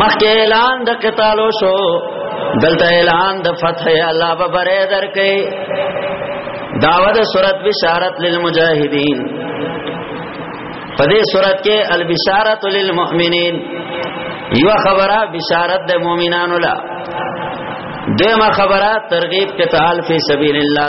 مخکې اعلان د قتالو شو دلته اعلان د فتح الله به بره درکې داوود سورت بشارت للمجاهدین په دې سورت کې البشارت للمؤمنین یو خبره بشارت د مؤمنانو لا دیمه خبره ترغیب قتال فی سبیل الله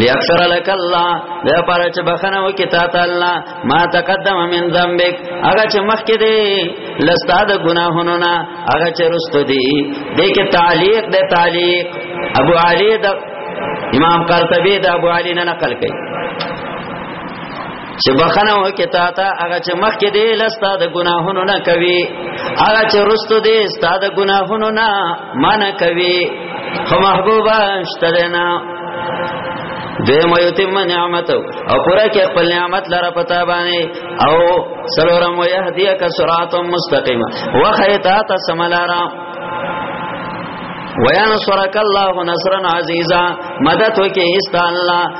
لیغفر لك الله دا پاره چې بخنه وکي تا ته الله ما تقدم من ذنبك هغه چې مخکې دی لستا د ګناهونو نه هغه چې رست دی دې کې تعلیق د تعلیق ابو علي د امام قرطبي د ابو علي نه نقل کړي چې بخنه وکي تا ته هغه چې مخکې دی لستا د ګناهونو نه کوي هغه چې رستو دی ستا د ګناهونو نه من کوي خو محبوبا شته نه دیم یتم نعمت او پورا کې خپل نعمت لره پتا باندې او سلورم یهدیک صراط مستقیم وخیتا تسملارا وینصرک الله نصرا عزیزا مدد وکي است الله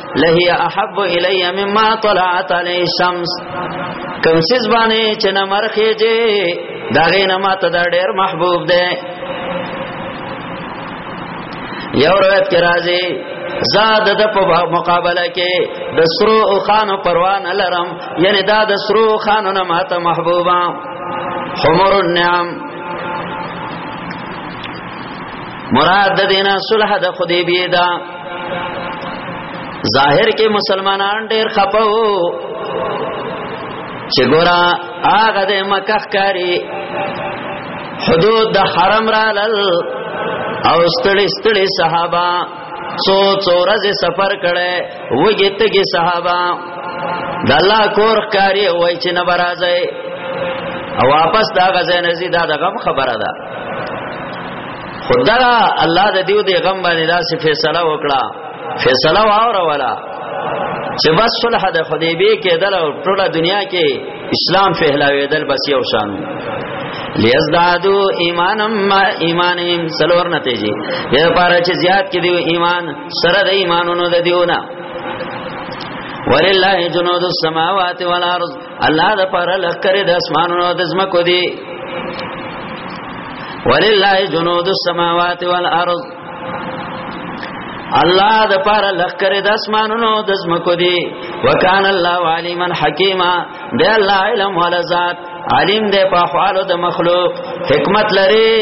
لهي احب الی مما طلعت علی الشمس کوم سیس باندې چې نه مرخېږي دا غینه ماته دا ډېر محبوب دی یو روایت کې راځي زاد د په مقابله کې د سرو او خانو پروان لرم یعنی دا د سرو خانو نه ماته محبوبا حمر النعم مراد د دینه صلح د حدیبیه دا ظاهر کې مسلمانان ډېر خپو چې ګورا هغه د مکه کاری حدود د حرم را لل او ستړي ستړي صحابه څو څو ورځې سفر کړي وګي تګي صحابه د الله کور کاری وای چې نه برازي او واپس دا غزه نزي دا د غم خبره ده خدا الله د دیو دی غم باندې داسې فیصله وکړه فیصله واور ولا چې بس صلح د حدیبیه کې دل او ټوله دنیا کې اسلام فهلاوی دل بس یو شان لیزدادو ایمانم ما ایمانیم سلور نتیجی یا پارا چه زیاد کی دیو ایمان سر د ایمانونو د دیونا ولله جنود السماوات والارض الله د پاره لخر د اسمانونو د زمکو دی ولله جنود السماوات والارض الله د پاره لخر د اسمانونو د زمکو دی وکان الله علیما حکیما د الله علم ولا ذات علیم د په حوالو د مخلوق حکمت لري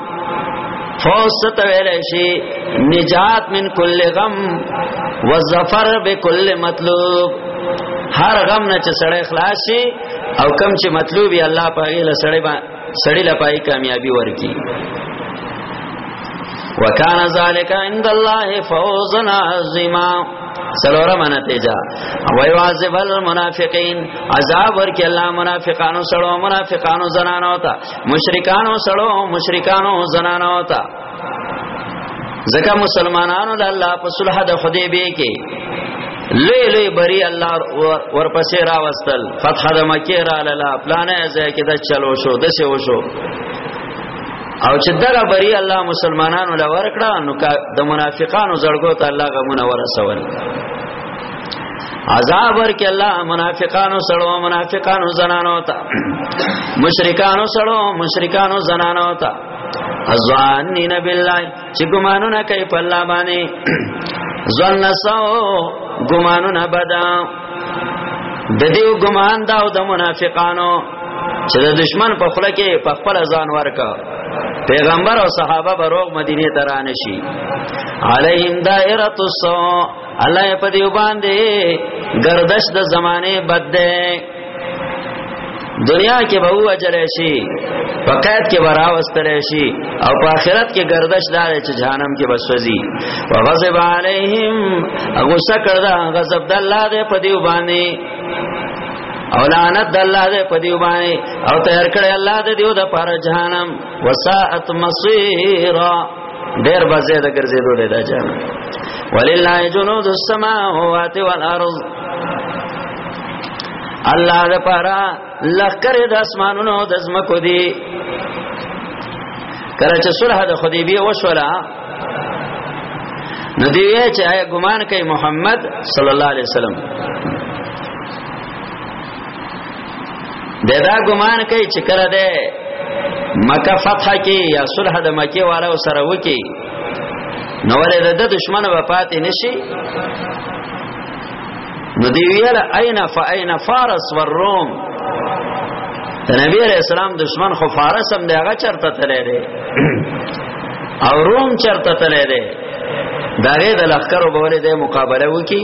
فوز ستویل شي نجات من کل غم وظفر بكل مطلوب هر غم نه چې سړی خلاص شي او کم چې مطلوب یې الله پاګه له سړی با سړی له پای کامیابی ورکی وکانا ذالک عند الله فوزا عظیما سلورا منا تیجا وای واذب المنافقین عذاب ورکی الله منافقانو سره منافقانو زنانو ته مشرکانو سړو مشرکانو زنانو ته ځکه مسلمانانو د الله په صلح د حدیبیه کې لوی لوی بری الله ورپسې راوستل فتح د مکه را لاله پلان یې ځای کې د چلو شو د څه وشو او چې دغه بری الله مسلمانانو لور کړه نو د منافقانو زړګو ته الله غمونه ورسول عذاب ورکی الله منافقانو سړو منافقانو زنانو ته مشرکانو سړو مشرکانو زنانو ته ازوانین بالله چې ګمانونه کوي په الله باندې ځان نسو ګمانونه بدا د دې ګمان دا او د منافقانو چې د دشمن په خله کې په خپل ځان ورکا پیغمبر او صحابه به روغ مدینه ته رانه شي علیهم دائره السو الله په دې باندې گردش د زمانه بد ده دنیا کې به وجل شي په قید کې به راوستل شي او په آخرت کې گردش دار چې جهنم کې بسوځي وغضب علیهم غصه کړه غضب د الله دې په دې باندې او لعنت د الله دې په دې باندې او تیار کړه الله دې دیو د پر جهنم وساعت مصیرا ډیر بازه د ګرځېدو دی دا جان ولله جنود السماوات والارض الله د پاره لخر د اسمانونو د زمکو دی کله چې صلح د خدیبی وشولا نو دی وی چې ګمان کوي محمد صلی الله علیه وسلم د دا ګمان کوي چې کړه ده مکه فتح کې یا صلح د مکه والو سره وکي نو ولې د دشمن په پاتې نشي نو دی ویل اين فاين فارس والروم د نبی عليه السلام دشمن خو فارس هم دی هغه چرته تللی دی او روم چرته تللی دی دغه د لخر وبولې د مقابله وکي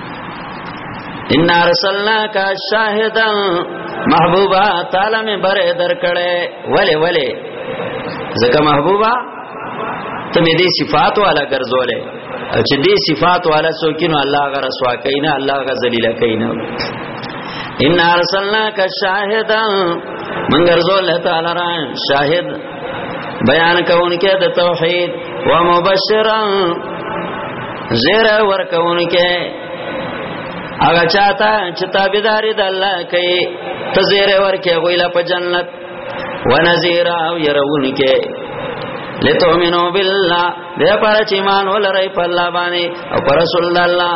ان ارسلنا کا شاهدا محبوبا تعالی می بر درکړې ولی ولی زکه محبوبا ته می دې صفات والا ګرځولې چې دې صفات والا څوکینو الله غ رسوا کینا الله غ ذلیل کینا ان ارسلنا کا شاهدا من ګرځول تعالی را شاهد بیان کوونکې د توحید و مبشرا زیر ورکوونکې هغه چاته چې تابعداري د الله کوي ته زیر ورکې غویلا په جنت و نذیر او يرونکې لتؤمنو بالله دې پر چې ایمان ولرئ په الله باندې او پر رسول الله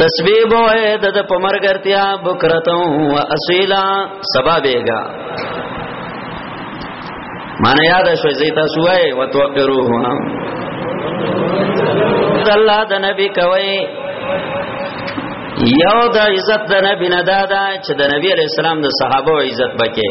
تسبیح بو اے دد پمر کرتیا بکرتو و اصیلا سبا بیگا مانا یاد شوی زیتا سوائی و توقرو ہوا اللہ دا نبی کوئی یو دا عزت دا نبی ندادا چه دا نبی علیہ السلام دا صحابه عزت بکی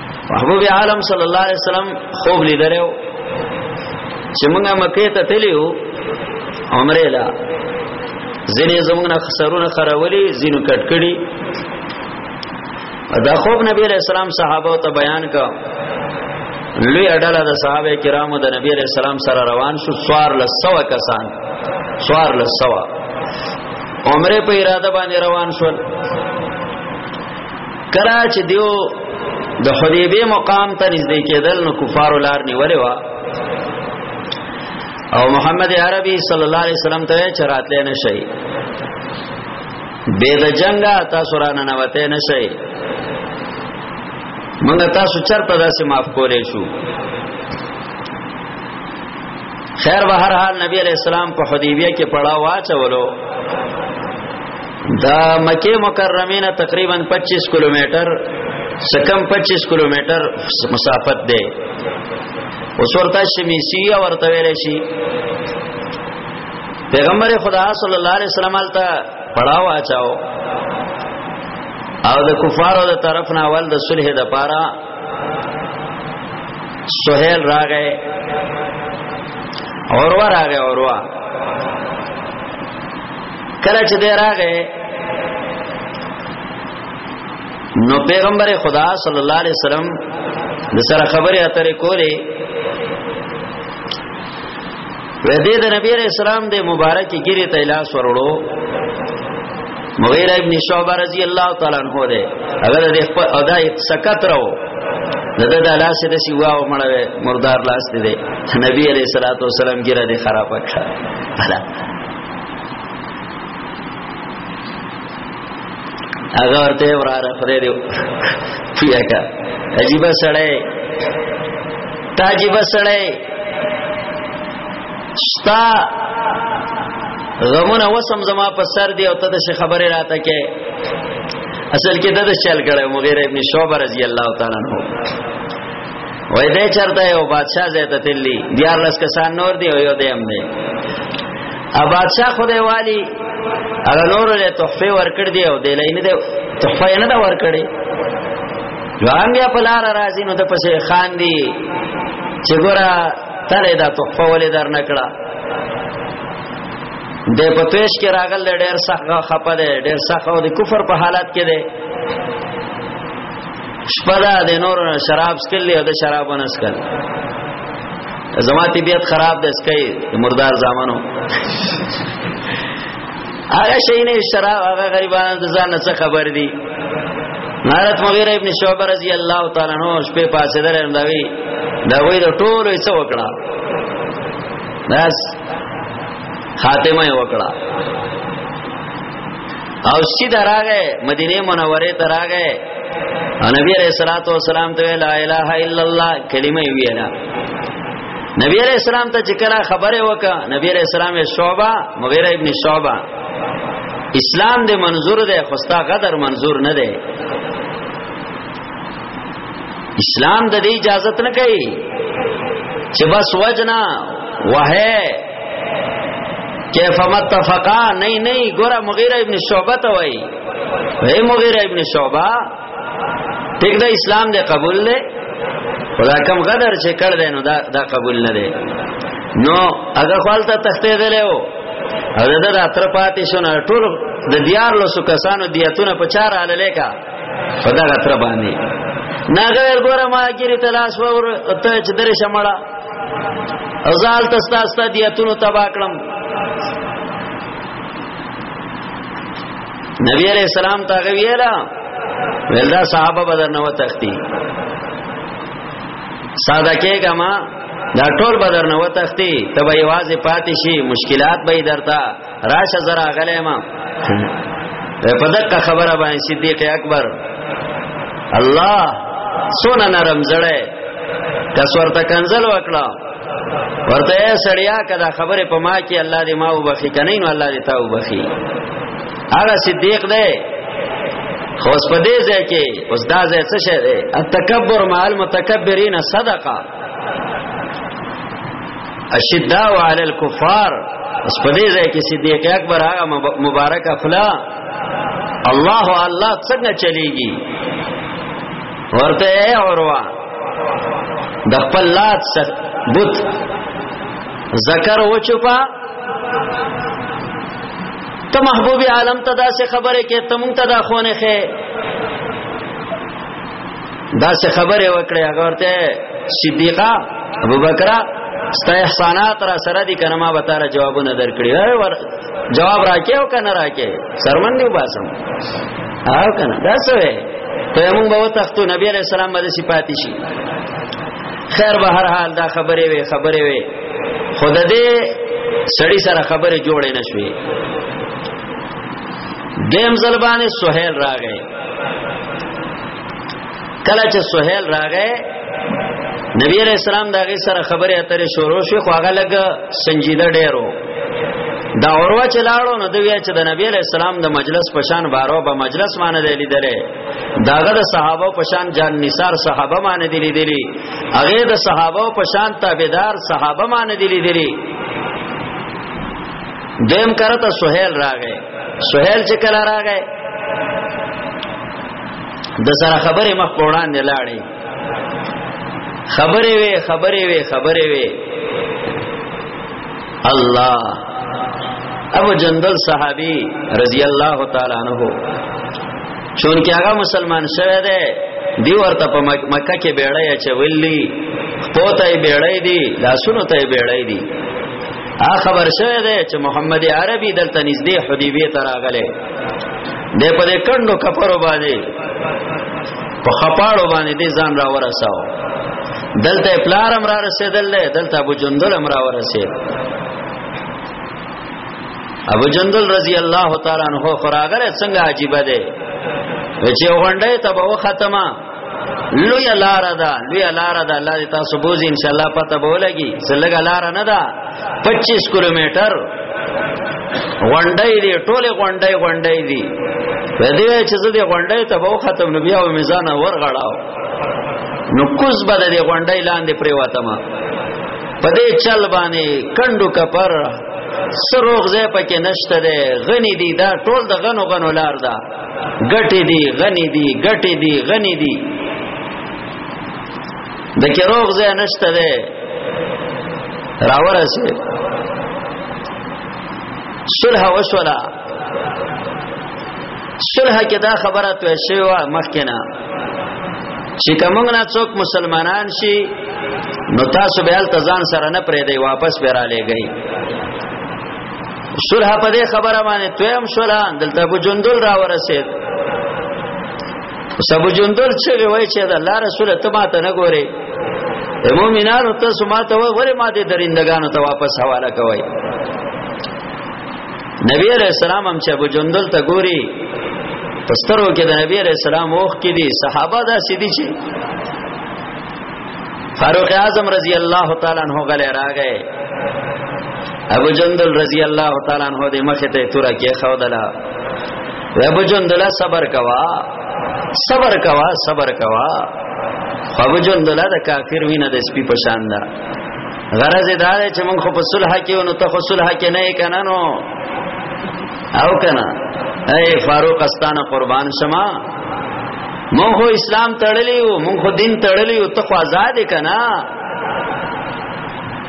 محبوب عالم صلی الله علیه وسلم خوب لیدلو چې موږ مکه ته تللیو عمره لا ځینې زموږ نه خسرونه خراولي ځینو کټکړي دا خوب نبی علیہ السلام صحابه ته بیان کا لوی اډاله د صحابه کرامو د نبی علیہ السلام سره روان شو سوار لسو کسان سوار لسو عمره په اراده باندې روان شول کله چې دیو د حدیبه مقام ته نږدې کېدل نو کفارو لار نیولې و او محمد عربي صلی الله علیه وسلم ته چراتلې نه شي به د جنگا تاسو را نه نوته نه شي موږ تاسو چرته داسې معاف کولې شو خیر به هر حال نبی علیہ السلام په حدیبیه کې پړاو واچولو دا مکه مکرمه نه تقریبا 25 کیلومتر سکم 25 کیلومتر مسافت ده اوس ورته شمیسی ورته ویل شي پیغمبر خدا صلی الله علیه وسلم الته پړاو اچاو او د کفارو د طرف نه اول د صلح د پاره سهيل راغې اوروا راغې اوروا کله چې دی راغې نو پیغمبر خدا صلی الله علیه وسلم د سره خبره اترې کولې وې دې د نبی عليه السلام د مبارکي ګری ته لاس ورړو مغیره ابن شعبہ رضی الله تعالی عنہ دې هغه د خپل ادا سکت راو دغه د لاس دې سی واو مړوي مردار لاس دې نبی عليه الصلاه والسلام ګره دې خراب کړه هغه ورته وراره خدای دی پویا کا عجیب سړی تاجیب سړی ستا غمونه وسم زما په سر دی او ته د خبره راته کې اصل کې د چل کړه مغیره ابن شعبہ رضی الله تعالی عنہ وای دې چرته یو بادشاہ زیته تللی دیار لس کسان نور دی او یو دیم دی ا بادشاہ خدای والی هغه نور له تحفه ورکړ دی او د لینې د تحفه نه دا ورکړي ځوان بیا په لار راځي نو د پسې خان دی چې ګورا تله دا تحفه ولې در نکړه د پتویش کې راغل ډېر سخت خپه دی ډېر سخت او د کفر په حالت کې دی شپدا د نور شراب سکل او د شرابونه سکل زما طبیعت خراب ده اسکه مردار زامنو هغه شي نه شراب هغه غریبانو د ځان څخه خبر دي نارت مغیره ابن شعبه رضی الله تعالی عنہ شپه پاسه درم دا وی دا وی د ټولو یې وکړه بس خاتمه وکړه او سی دراغه مدینه منوره دراغه نبی علیہ الصلوۃ والسلام ته لا اله الا الله کلمه ویلا نبی علیہ السلام ته چې کله خبره وکړه نبی علیہ السلام شعبہ مغیره ابن شعبہ اسلام دې منظور دی خوستا غدر منظور نه دی اسلام د دې اجازه نه کوي چې بس وجنا وه کیف متفقا نه نه ګوره مغیره ابن شعبہ ته وای اے مغیره ابن شعبہ ټیک دا اسلام دې قبول دی خدا کم غدر چې کړ دی نو دا دا قبول نه دی نو هغه خپلته تخته دی له او دا د اتر پاتې شو نه ټول د دیار لو سو کسانو دیاتونه په چار اله لیکا په دا اتر باندې ناګه ګوره ما ګری تلاش ور ته چې درې شمړه ازال تستا استا دیاتونو تبا کړم نبی علیہ السلام تا غویلا ولدا صحابه بدر نو تختی ساده کېګه ما دا ټول بدر نو تختی تب یواز پاتې شي مشکلات به درتا راشه زرا غلې ما په دغه خبره باندې صدیق اکبر الله سونه نرم زړه کسورته کنزل وکړه ورته سړیا کدا خبره په ما کې الله دې ما وبخي کنه نو الله دې تا وبخي هغه صدیق دی خو اوس په دې ځای کې اوس دا ځای څه شه دی التکبر مع المتکبرین صدقه الشداء علی الكفار اوس په دې ځای کې صدیق اکبر هغه مبارک افلا الله الله څنګه چلیږي ورته اے اوروا د خپل لات سر بوت ذکر و چپا ته محبوب عالم ته داسې خبره کې تم ته دا خونه خې داسې خبره وکړې هغه ورته صدیقہ ابوبکر ستا احسانات را سره دي کنه ما به تاره جوابونه درکړي جواب راکې او کنه راکې سرمن دی وباسم او کنه دا څه وي ته موږ به تختو نبی عليه السلام باندې صفات شي خیر به هر حال دا خبره وي خبره وي خود دې سړی سره خبره جوړې نشوي دیم زلبانه سہیل راغې کله چې سہیل راغې نبی علیہ السلام دا غي سره خبره اترې شروع شو خو هغه لګ سنجیده ډیرو دا اوروا چې لاړو نو دوی چې د نبی علیہ السلام د مجلس پشان بارو به مجلس مان دی لیدلې داغه د صحابه پشان جان نثار صحابه مان دی لیدلې هغه د صحابه پشان تابعدار صحابه مان دی لیدلې دیم کرتا سہیل راغې سہیل چې کله راغې د سره خبره مخ په وړاندې لاړې خبره وي خبره وي خبره وي الله ابو جندل صحابي رضی الله تعالی عنہ چونکه هغه مسلمان شوه دی دی ورته په مکه کې بیړای چې ویلی پوتای بیړای دی لاسونو ته بیړای دی ا خبر شوه دی چې محمد عربي دلته نږدې حدیبیه ته راغله دې په دې کندو کفرو باندې په خپاړو باندې دې ځان را ورساو دلته پلارم را رسیدل دلته ابو جندل هم را ورسید ابو جندل رضی الله تعالی عنہ فراغره څنګه عجیب ده چې غونډه ته به ختمه لوی لار ده لوی لار ده الله دې تاسو بوزي ان شاء الله پته به ولګي سلګه لار نه ده 25 کیلومتر غونډې دي ټوله غونډې غونډې دي په دې چې زه دې غونډې ته به ختم نبی او میزان ورغړاو نو کوز به دې غونډې لاندې پریواته ما په دې چل باندې کندو کپر سروغ زه پکې نشته ده غني دي دا ټول د غنو غنو لار ده ګټې دي غني دي ګټې دي غني دي د کې روغ ځای نشته ده راوره سي صلح وشولا صلح کې دا خبره توې شوی و مخکنه چې کومنګ نه څوک مسلمانان شي نو تاسو به ال تزان سره نه پرې دی واپس به را لېږئ صلح په دې خبره باندې تویم شولان دلته ابو جندل را ورسید ابو جندل چې وای چې دا الله رسول ته ماته نه ګوري مومنانو ته سماته وای ورې ماته درندگانو ته واپس حواله کوي نبی علیہ السلام هم چې ابو جندل ته ګوري پسترو کې د نبی علیہ السلام وخت کې دي صحابه دا سیدی چې فاروق اعظم رضی الله تعالی عنہ غلې راغې ابو جندل رضی الله تعالی عنہ دې مخ ته تورا کې خو دلا ابو جندل صبر کوا صبر کوا صبر کوا ابو جندل د کافر وینه د سپي پشان ده غرض دا دی چې موږ خو په صلح کې ونو ته خو صلح کې نه کنه نو او کنه اے فاروق استانه قربان شمه مونږ خو اسلام تړلی وو مونږ خو دین تړلی وو ته خو آزاد کنا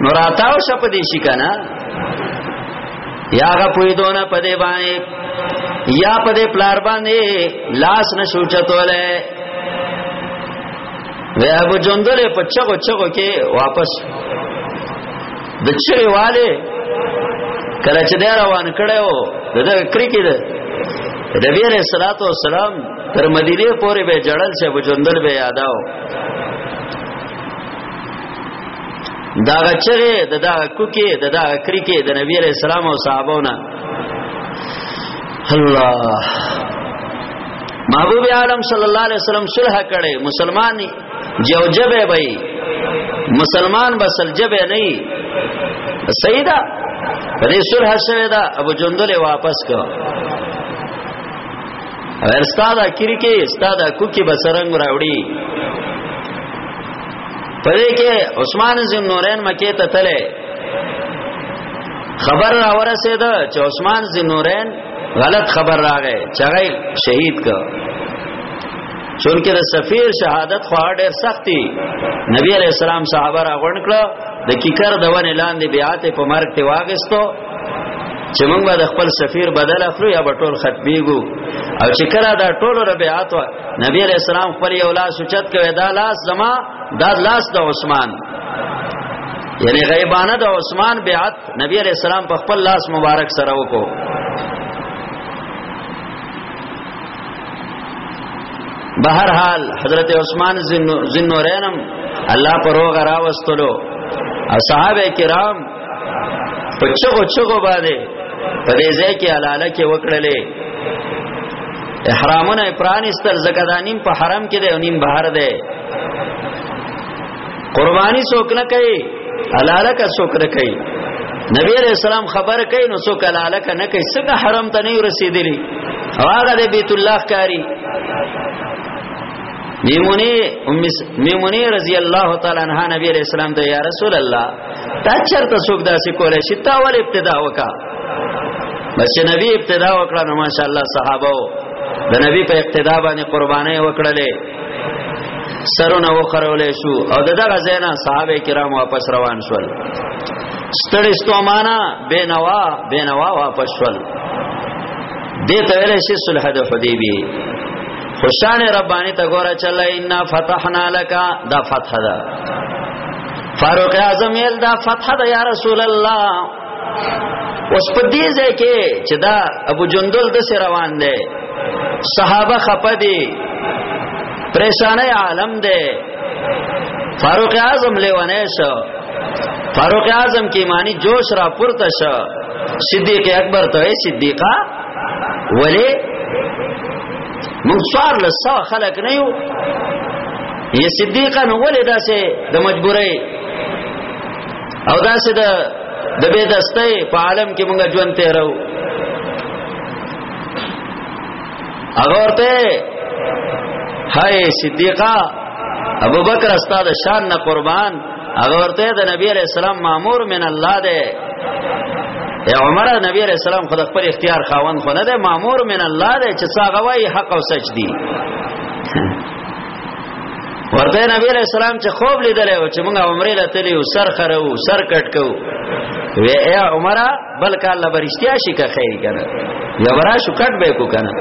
نو راتاو شپ دې شي کنا یا غ پوی دونه پدې باندې یا پدې پلار باندې لاس نشو چتولې وی ابو جندل په چغو چغو کې واپس د چغې والے کله چې روان کړو د کرکې د نبی رسول الله تر مدینه پورې به جړل شه بجوندل به یاداو دا غچره د دا کوکه د دا کریکه د نبی علیہ السلام او صحابونه الله محبوب عالم صلی الله علیه وسلم صلح کړي مسلمان جو جبه وي مسلمان بسل جبه نه سیدا دې صلح شوه دا ابو جندل واپس کو استاد اخیری کې استاد کو کې بسرنګ راوړي پدې کې عثمان زم نورین مکه ته تله خبر را ورسېد چې عثمان زم نورین غلط خبر راغې چغې شهید کو چونکه د سفیر شهادت خو ډېر سختي نبی عليه السلام صحابه را غونډ کړه د کیکر د ونې لاندې بیات په مرګ ته واغستو چې موږ به د خپل سفیر بدل اخلو یا به ټول ختميږو او چې کله دا ټول ربيعات و نبی عليه السلام خپل یو لاس اوچت کوي دا لاس زما دا لاس د عثمان یعنی غیبانه د عثمان بیعت نبی عليه السلام په خپل لاس مبارک سره وکړو بهر حال حضرت عثمان زنورینم الله پر روغ راوستلو او صحابه کرام په چغو چغو باندې په دې ځای کې حلاله کې وکړلې احرامونه پرانستل زکه دا نیم په حرم کې دی او نیم بهر دی قربانی څوک نه کوي حلاله کا څوک نه کوي نبی علیہ السلام خبر کوي نو څوک حلاله کا نه کوي څنګه حرم ته نه رسیدلی هغه د بیت الله کاری میمونی میمونی رضی الله تعالی عنها نبی علیہ السلام ته یا رسول الله دا چرته څوک داسې کولای شي تا ول ابتدا وکا بس چې نبی ابتدا وکړه نو ماشاء الله صحابه وو د نبی په اقتدا باندې قرباني وکړلې سرونه وخرولې شو او دغه زینا صحابه کرام واپس روان شول ستړي ستومانا بینوا بینوا واپس شول دته ویلې شي صلح د حدیبی خوشان ربانی ته ګوره چلای ان فتحنا لك دا فتح ده فاروق اعظم یل دا فتح دا یا رسول الله اوس په دې ځای کې چې دا ابو جندل د سر روان دی صحابه خپه دي پریشانه عالم دی فاروق اعظم لیوانه شو فاروق اعظم کې معنی جوش را پورته شو صدیق اکبر ته صدیقا ولی موږ څوار لسو خلق نه یو ای صدیقا نو ولې داسې د مجبورۍ او داسې د د به دستې په عالم کې مونږ ژوند تیرو هغه ورته هاي صدیقا ابو بکر استاد شان نه قربان هغه ورته د نبی علیہ السلام مامور من الله ده اے عمر نبی علیہ السلام خود خپل اختیار خاوند خو نه ده مامور من الله ده چې څنګه وای حق او سچ دی ورته نبی علیہ السلام چې خوب لیدل او چې موږ عمره لاته لیو سر خرو سر کټ کو وی اے عمره بل کال لا برشتیا شي که خیر کنه یا ورا شو کټ به کو کنه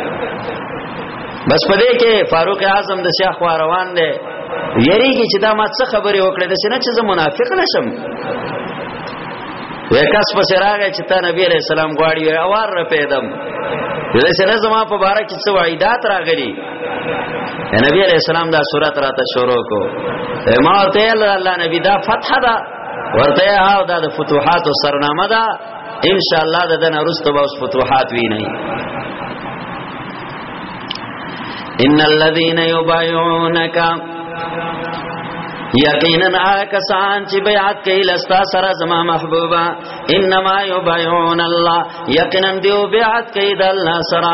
بس پدې کې فاروق اعظم د شیخ روان دی یریږي چې دا ما څه خبرې وکړې د سینې چې زه منافق نشم وکاس په سراغه چې تا نبی علیہ السلام غواړي او ور پیدم د سینې زما په باره کې څه وعیدات راغلي نبی علیہ السلام دا صورت را ته شروع کو ما ورته الله نبی دا فتح دا ورته ها دا د فتوحات او سرنامه دا ان شاء الله د دن ارستو به اوس فتوحات وی نه ان الذين يبايعونك یقینا آکسان چې بیعت کوي لستا سره زما محبوبا انما یبايعون الله یقینا دیو بیعت کوي د الله سره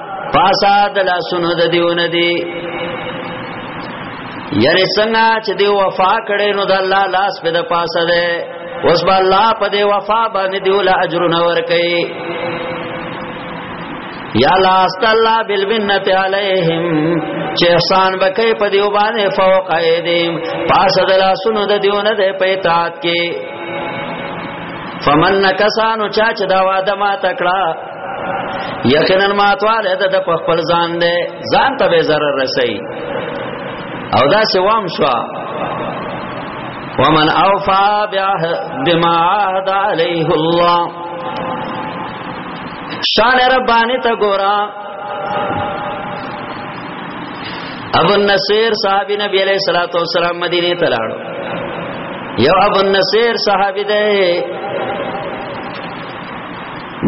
پاسا د لاسونو د دیونه دی یاره څنګه چې دی وفا کړي نو د الله لاس په د پاسه ده اوس به الله په دی وفا باندې دی ول اجر نه ور کوي یا لا است الله بالبنت علیہم چې احسان بکې په دیو باندې فوق ایدیم پاس د لاسونو د دیونه ده په اطاعت کې فمن نکسانو چا چې دا واده ما تکړه یقینا ماتواله د د خپل ځان دی ځان ته به zarar رسي او دا سوام شو ومن اوفا بما عهد عليه الله شان ربانی ته ګورا ابو النصير صحابي نبی عليه الصلاه والسلام مدینه ته لاړو یو ابو النصير صحابي دی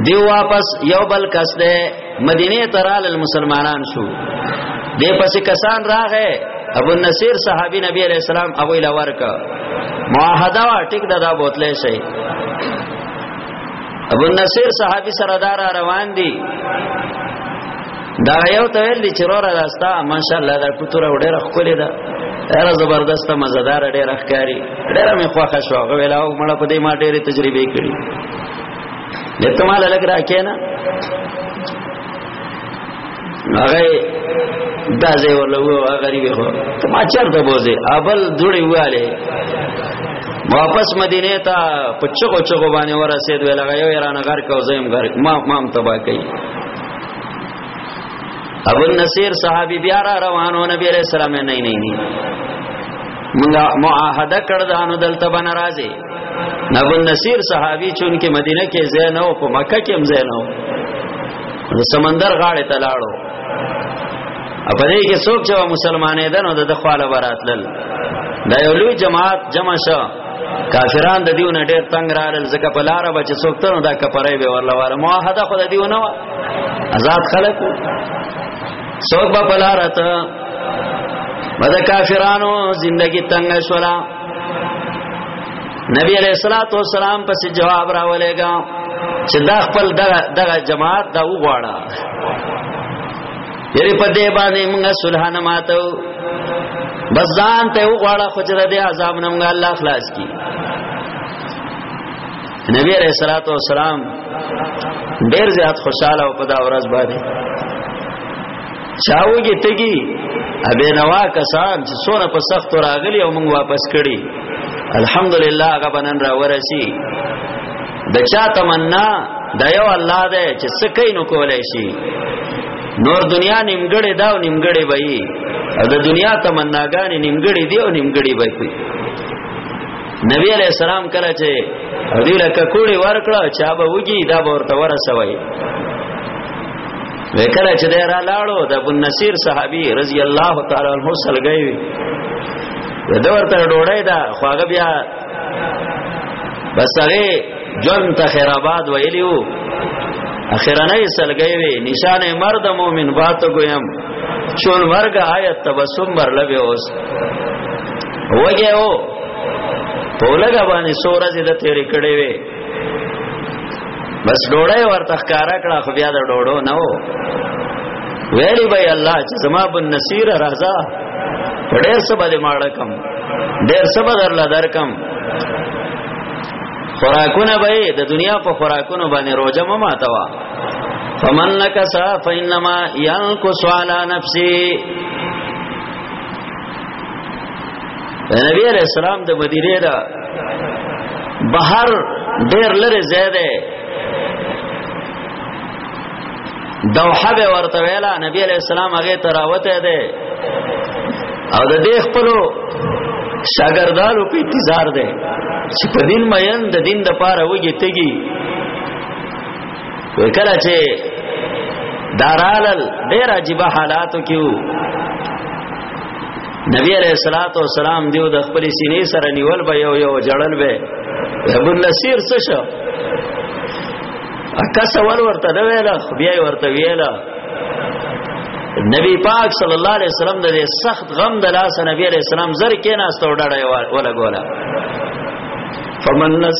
دی واپس یو بل کس دی مدینه ترال المسلمانان شو دی پس کسان راغې ابو نصیر صحابي نبی علیہ السلام هغه لا ورکا معاهده وا ټیک دا دا بوتلې شي ابو نصیر صحابي سردار روان دي دا یو ته ویل چې رورا داستا ماشاءالله دا کوتره وړه خولې ده ډېر زبردست مزدار ډېر ښکاری ډېر مې خوښه شو غوېلاو مړه په دې ما ډېرې تجربې کړې دته مال لګ را کینا هغه دا زه ولو غریب هو ته ما چرته بوزي ابل دوړي واله واپس مدینه ته پچغو چغو باندې ورسید ویل هغه یو ایران غر کو زیم غر ما مام تبا کوي ابو النصیر صحابي بیا را روانو نبی علیہ السلام نه نه نه مونږه معاهده کړ دانو دلته بنرازي ابو النصير صحابي چون کې مدینه کې زین او په مکه کې هم زین او د سمندر غاړه ته لاړو په دې کې څوک چې مسلمانې ده نو د خواله براتل دا یو لوی جماعت جمع شو کافران د دیونه ډېر تنگ رارل زکه په لار به چې څوک ته نو دا کپرې به ورل واره موحده خو د دیونه وا آزاد خلق څوک به په لار ته بد کافرانو زندگی تنگ شولا نبی علیہ الصلوۃ والسلام پس جواب راولېګا چې دا خپل دغه دغه جماعت دا وغواړه یری په دې باندې موږ صلح نه ماتو بس ځان ته وغواړه خو چې دې عذاب نه موږ الله خلاص کی نبی علیہ الصلوۃ والسلام ډیر زیات خوشاله او په دا ورځ باندې چاوږي تګي ابه نوا کسان چې سونه په سخت راغلي او موږ واپس کړي الحمدلله هغه بنن را ورسي د چا تمنا د یو الله دی چې سکه نو کولای شي نور دنیا نیمګړې دا او نیمګړې وای او د دنیا تمناګانې نیمګړې دی او نیمګړې وای نبی علیہ السلام کله چې دې لکه کوړي ورکړه چا به وږي دا به ورته ورسوي وکړه چې دا را لاړو د ابو نصیر صحابي رضی الله تعالی عنہ سلګي دا ورته ډوړې دا خواغه بیا بس هغه جون ته خیر آباد ویلیو اخیرنه سلګي وی نشان مرد مومن بات کویم چون مرګ آیت تبسم بر لبه اوس وګه او په لګا باندې سورج د تیرې کړې وی بس ډوړې ورته ښکارا کړه خو بیا د ډوړو نه و ویلی به الله چې زما بن نصير رضا ډېر څه به دې ماړکم ډېر څه به درلا درکم خوراکونه به د دنیا په خوراکونو باندې روزه ما ماتوا فمن نکسا فینما ینکس علی نفسی نبی علیہ السلام د مدینه دا بهر ډیر لره زیاده دوحه به ورته ویلا نبی علیہ السلام هغه تراوته ده او د دې خپلو شاګردانو په انتظار ده چې په دین مېن د دین د پاره وږي تګي وکړه چې دارالل ډېر عجیب حالاتو کې نبی علیہ الصلات والسلام دیو د خپل سینې سره نیول به یو یو جړل به ابو نصیر څه شو اکا سوال ورته نه ویل بیا ورته ویل نبی پاک صلی الله علیه وسلم د سخت غم د لاس نبی علیہ السلام زر کې نه استوډړې ولا ګولا فمن نس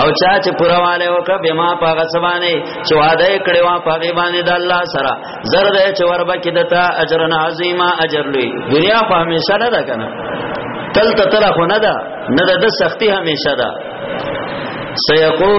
او چا چې پرواله وکړه به ما پاغه سبانه چې وعده کړي وا پاغه باندې د الله سره زر دې چې وربه کې دتا اجر عظیما اجر لوی دنیا په همیشه نه ده کنه تل ته تر خو نه ده نه ده د سختی همیشه ده سيقول